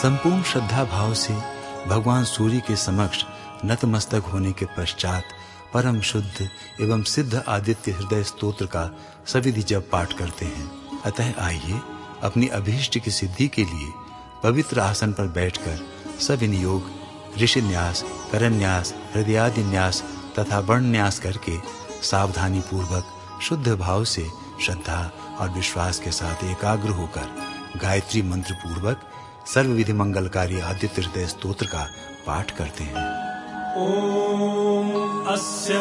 संपूर्ण श्रद्धा भाव से भगवान सूर्य के समक्ष नतमस्तक होने के पश्चात परम शुद्ध एवं सिद्ध आदित्य हृदय स्तोत्र का सविधि जब पाठ करते हैं। अतः आइए अपनी अभीष्ट की सिद्धि के लिए पवित्र आसन पर बैठकर सविनियोग ऋषि न्यास करन्यास हृदयादि न्यास तथा वर्ण न्यास करके सावधानी पूर्वक शुद्ध भाव से श्रद्धा और विश्वास के साथ एकाग्र होकर गायत्री मंत्र पूर्वक सर्व विधि मंगलकारी आदित्य हृदय स्त्रोत्र का पाठ करते हैं। ॐ अस्य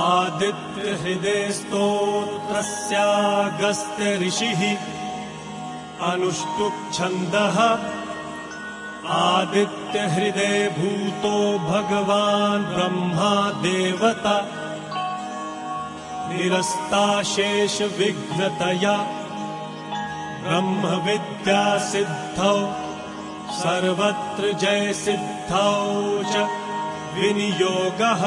आदित्य हृदय स्तोत्रस्यागस्त्य ऋषिः अनुष्टुप् छन्दः आदित्य हृदय भूतो भगवान् ब्रह्मा देवता निरस्ताशेष विघ्नतया ब्रह्म विद्या सिद्धौ सर्वत्र जय सिद्धौ च विनियोगः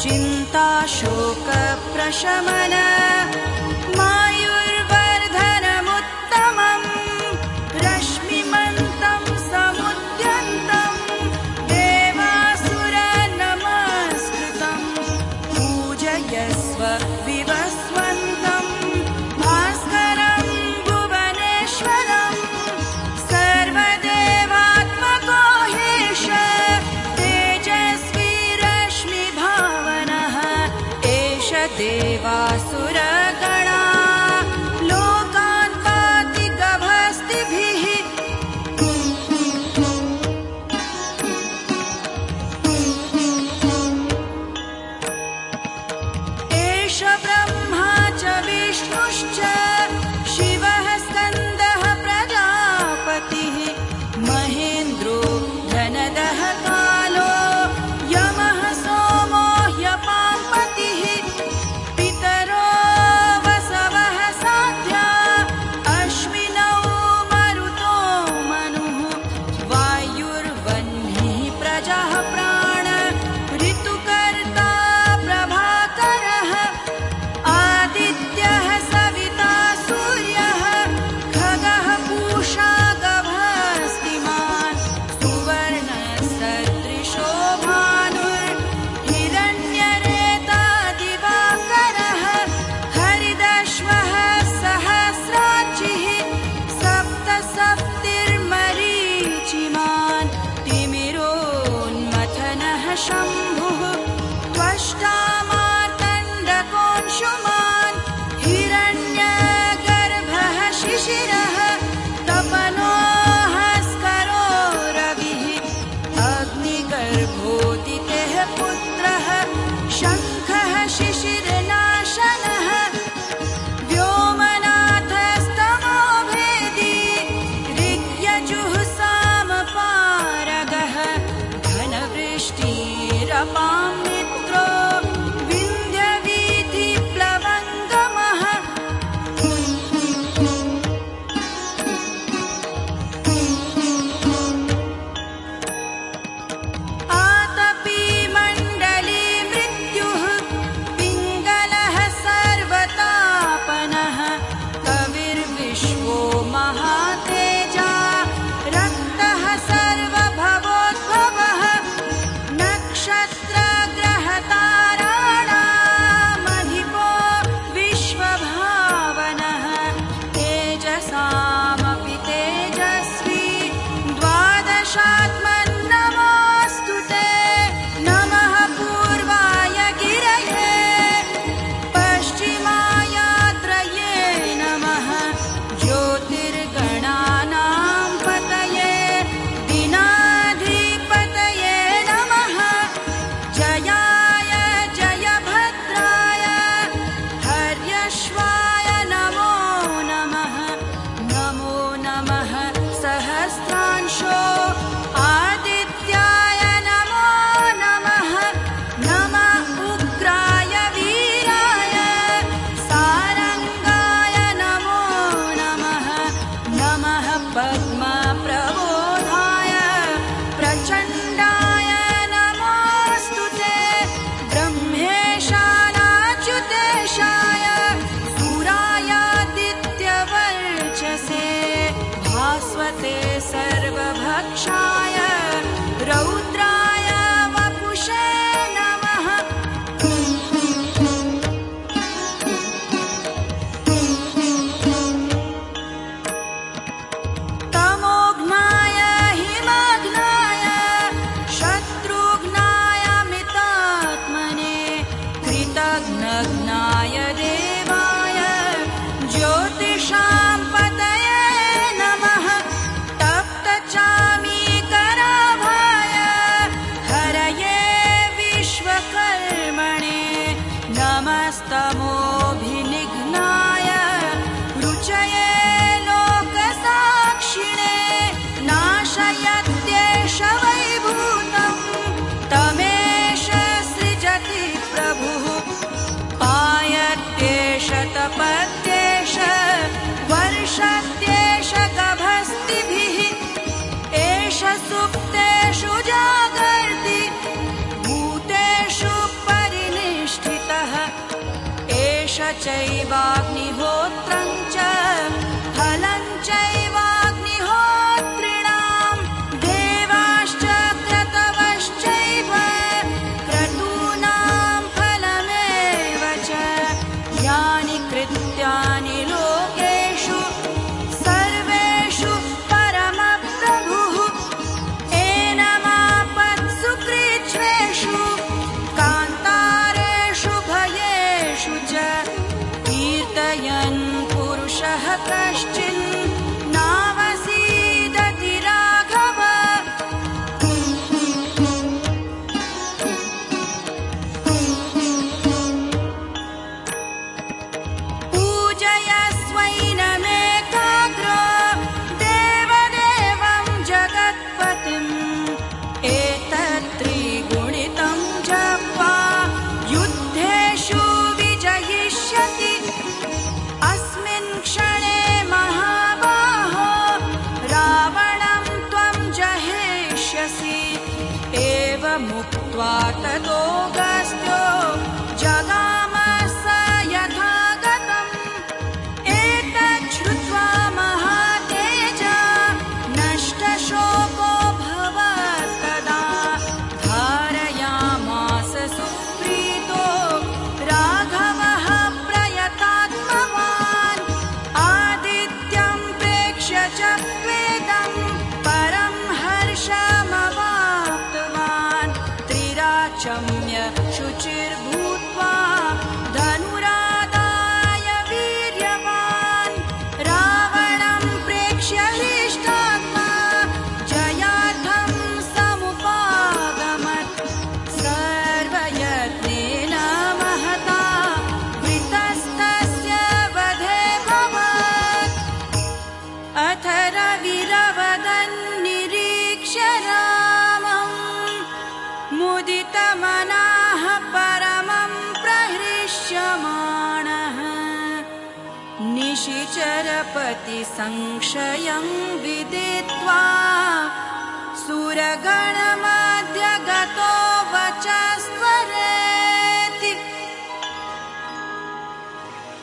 चिन्ताशोकप्रशमन। मा dapat ma नग्नाय देवाय ज्योतिषा चैवाग्निभो कश्चिन्ावसीदति राघव पूजयस्वैनमेकाग्रा देवदेवं जगत्पतिम्। श्रिचरपति संक्षयं विदित्वा सुरगणमद्य गतो वच